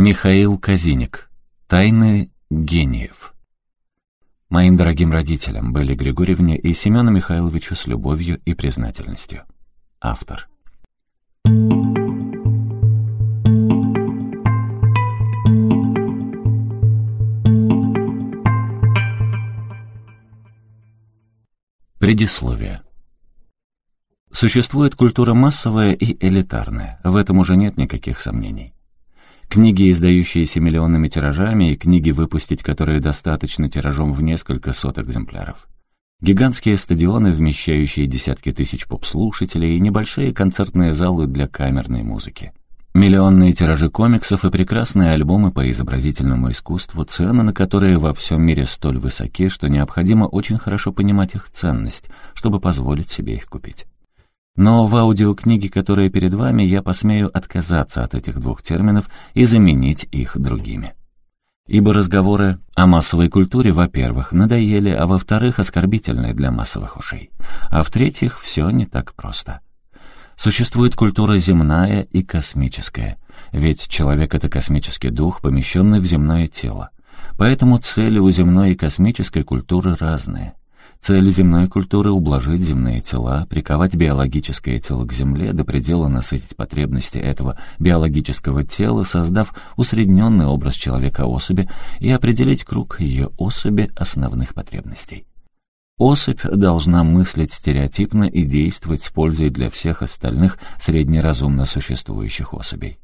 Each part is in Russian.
Михаил Казиник. Тайны гениев. Моим дорогим родителям, Белле Григорьевне и Семену Михайловичу с любовью и признательностью. Автор. Предисловие. Существует культура массовая и элитарная, в этом уже нет никаких сомнений. Книги, издающиеся миллионными тиражами, и книги, выпустить которые достаточно тиражом в несколько сот экземпляров. Гигантские стадионы, вмещающие десятки тысяч поп-слушателей, и небольшие концертные залы для камерной музыки. Миллионные тиражи комиксов и прекрасные альбомы по изобразительному искусству, цены на которые во всем мире столь высоки, что необходимо очень хорошо понимать их ценность, чтобы позволить себе их купить. Но в аудиокниге, которая перед вами, я посмею отказаться от этих двух терминов и заменить их другими. Ибо разговоры о массовой культуре, во-первых, надоели, а во-вторых, оскорбительны для массовых ушей. А в-третьих, все не так просто. Существует культура земная и космическая, ведь человек — это космический дух, помещенный в земное тело. Поэтому цели у земной и космической культуры разные. Цель земной культуры — ублажить земные тела, приковать биологическое тело к Земле, до предела насытить потребности этого биологического тела, создав усредненный образ человека-особи и определить круг ее особи основных потребностей. Особь должна мыслить стереотипно и действовать с пользой для всех остальных среднеразумно существующих особей.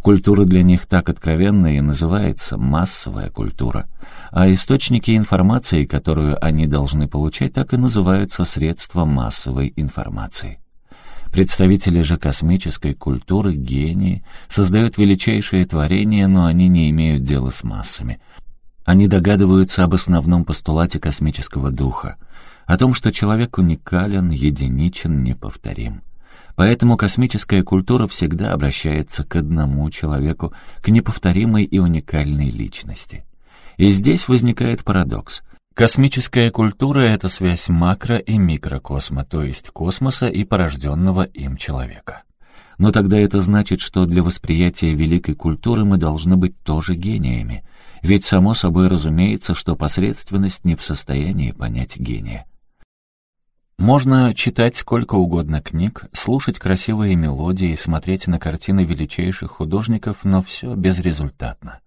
Культура для них так откровенна и называется массовая культура, а источники информации, которую они должны получать, так и называются средства массовой информации. Представители же космической культуры, гении, создают величайшие творения, но они не имеют дела с массами. Они догадываются об основном постулате космического духа, о том, что человек уникален, единичен, неповторим. Поэтому космическая культура всегда обращается к одному человеку, к неповторимой и уникальной личности. И здесь возникает парадокс. Космическая культура — это связь макро- и микрокосма, то есть космоса и порожденного им человека. Но тогда это значит, что для восприятия великой культуры мы должны быть тоже гениями, ведь само собой разумеется, что посредственность не в состоянии понять гения. Можно читать сколько угодно книг, слушать красивые мелодии, смотреть на картины величайших художников, но все безрезультатно.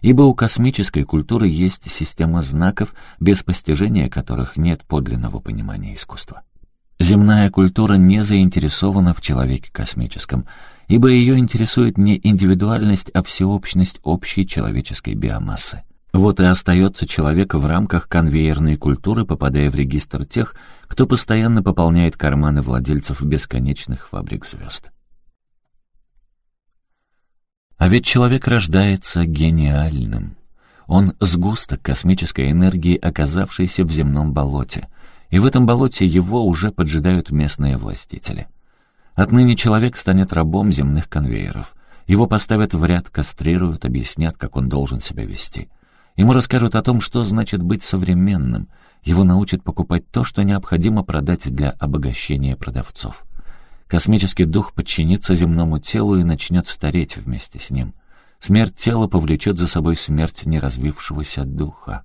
Ибо у космической культуры есть система знаков, без постижения которых нет подлинного понимания искусства. Земная культура не заинтересована в человеке космическом, ибо ее интересует не индивидуальность, а всеобщность общей человеческой биомассы. Вот и остается человек в рамках конвейерной культуры, попадая в регистр тех, кто постоянно пополняет карманы владельцев бесконечных фабрик звезд. А ведь человек рождается гениальным. Он сгусток космической энергии, оказавшийся в земном болоте. И в этом болоте его уже поджидают местные властители. Отныне человек станет рабом земных конвейеров. Его поставят в ряд, кастрируют, объяснят, как он должен себя вести. Ему расскажут о том, что значит быть современным. Его научат покупать то, что необходимо продать для обогащения продавцов. Космический дух подчинится земному телу и начнет стареть вместе с ним. Смерть тела повлечет за собой смерть неразвившегося духа.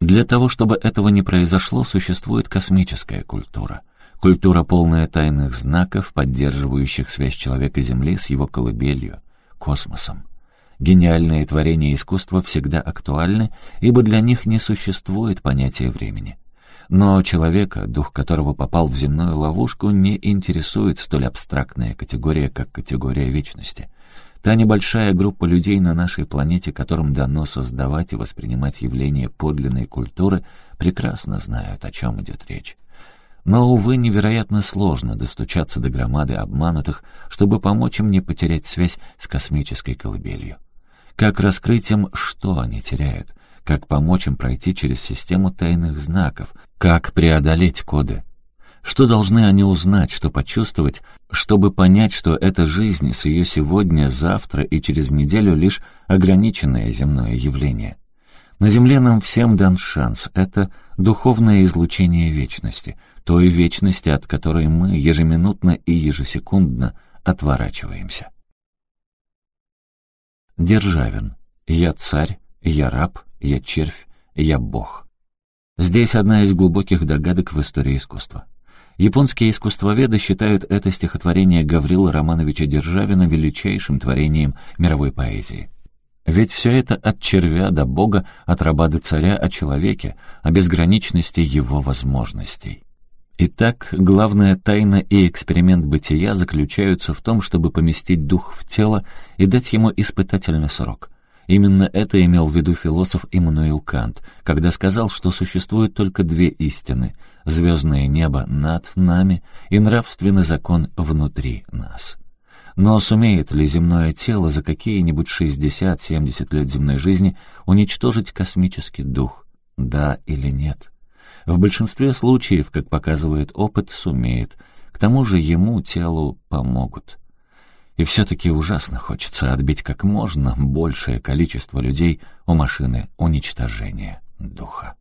Для того, чтобы этого не произошло, существует космическая культура. Культура, полная тайных знаков, поддерживающих связь человека Земли с его колыбелью, космосом. Гениальные творения искусства всегда актуальны, ибо для них не существует понятия времени. Но человека, дух которого попал в земную ловушку, не интересует столь абстрактная категория, как категория вечности. Та небольшая группа людей на нашей планете, которым дано создавать и воспринимать явления подлинной культуры, прекрасно знают, о чем идет речь. Но, увы, невероятно сложно достучаться до громады обманутых, чтобы помочь им не потерять связь с космической колыбелью. Как раскрыть им, что они теряют? Как помочь им пройти через систему тайных знаков? Как преодолеть коды? Что должны они узнать, что почувствовать, чтобы понять, что эта жизнь с ее сегодня, завтра и через неделю лишь ограниченное земное явление? На Земле нам всем дан шанс. Это духовное излучение вечности, той вечности, от которой мы ежеминутно и ежесекундно отворачиваемся. Державин. «Я царь, я раб, я червь, я бог». Здесь одна из глубоких догадок в истории искусства. Японские искусствоведы считают это стихотворение Гаврила Романовича Державина величайшим творением мировой поэзии. Ведь все это от червя до бога, от раба до царя о человеке, о безграничности его возможностей. Итак, главная тайна и эксперимент бытия заключаются в том, чтобы поместить дух в тело и дать ему испытательный срок — Именно это имел в виду философ Иммануил Кант, когда сказал, что существует только две истины — звездное небо над нами и нравственный закон внутри нас. Но сумеет ли земное тело за какие-нибудь 60-70 лет земной жизни уничтожить космический дух? Да или нет? В большинстве случаев, как показывает опыт, сумеет. К тому же ему, телу, помогут. И все-таки ужасно хочется отбить как можно большее количество людей у машины уничтожения духа.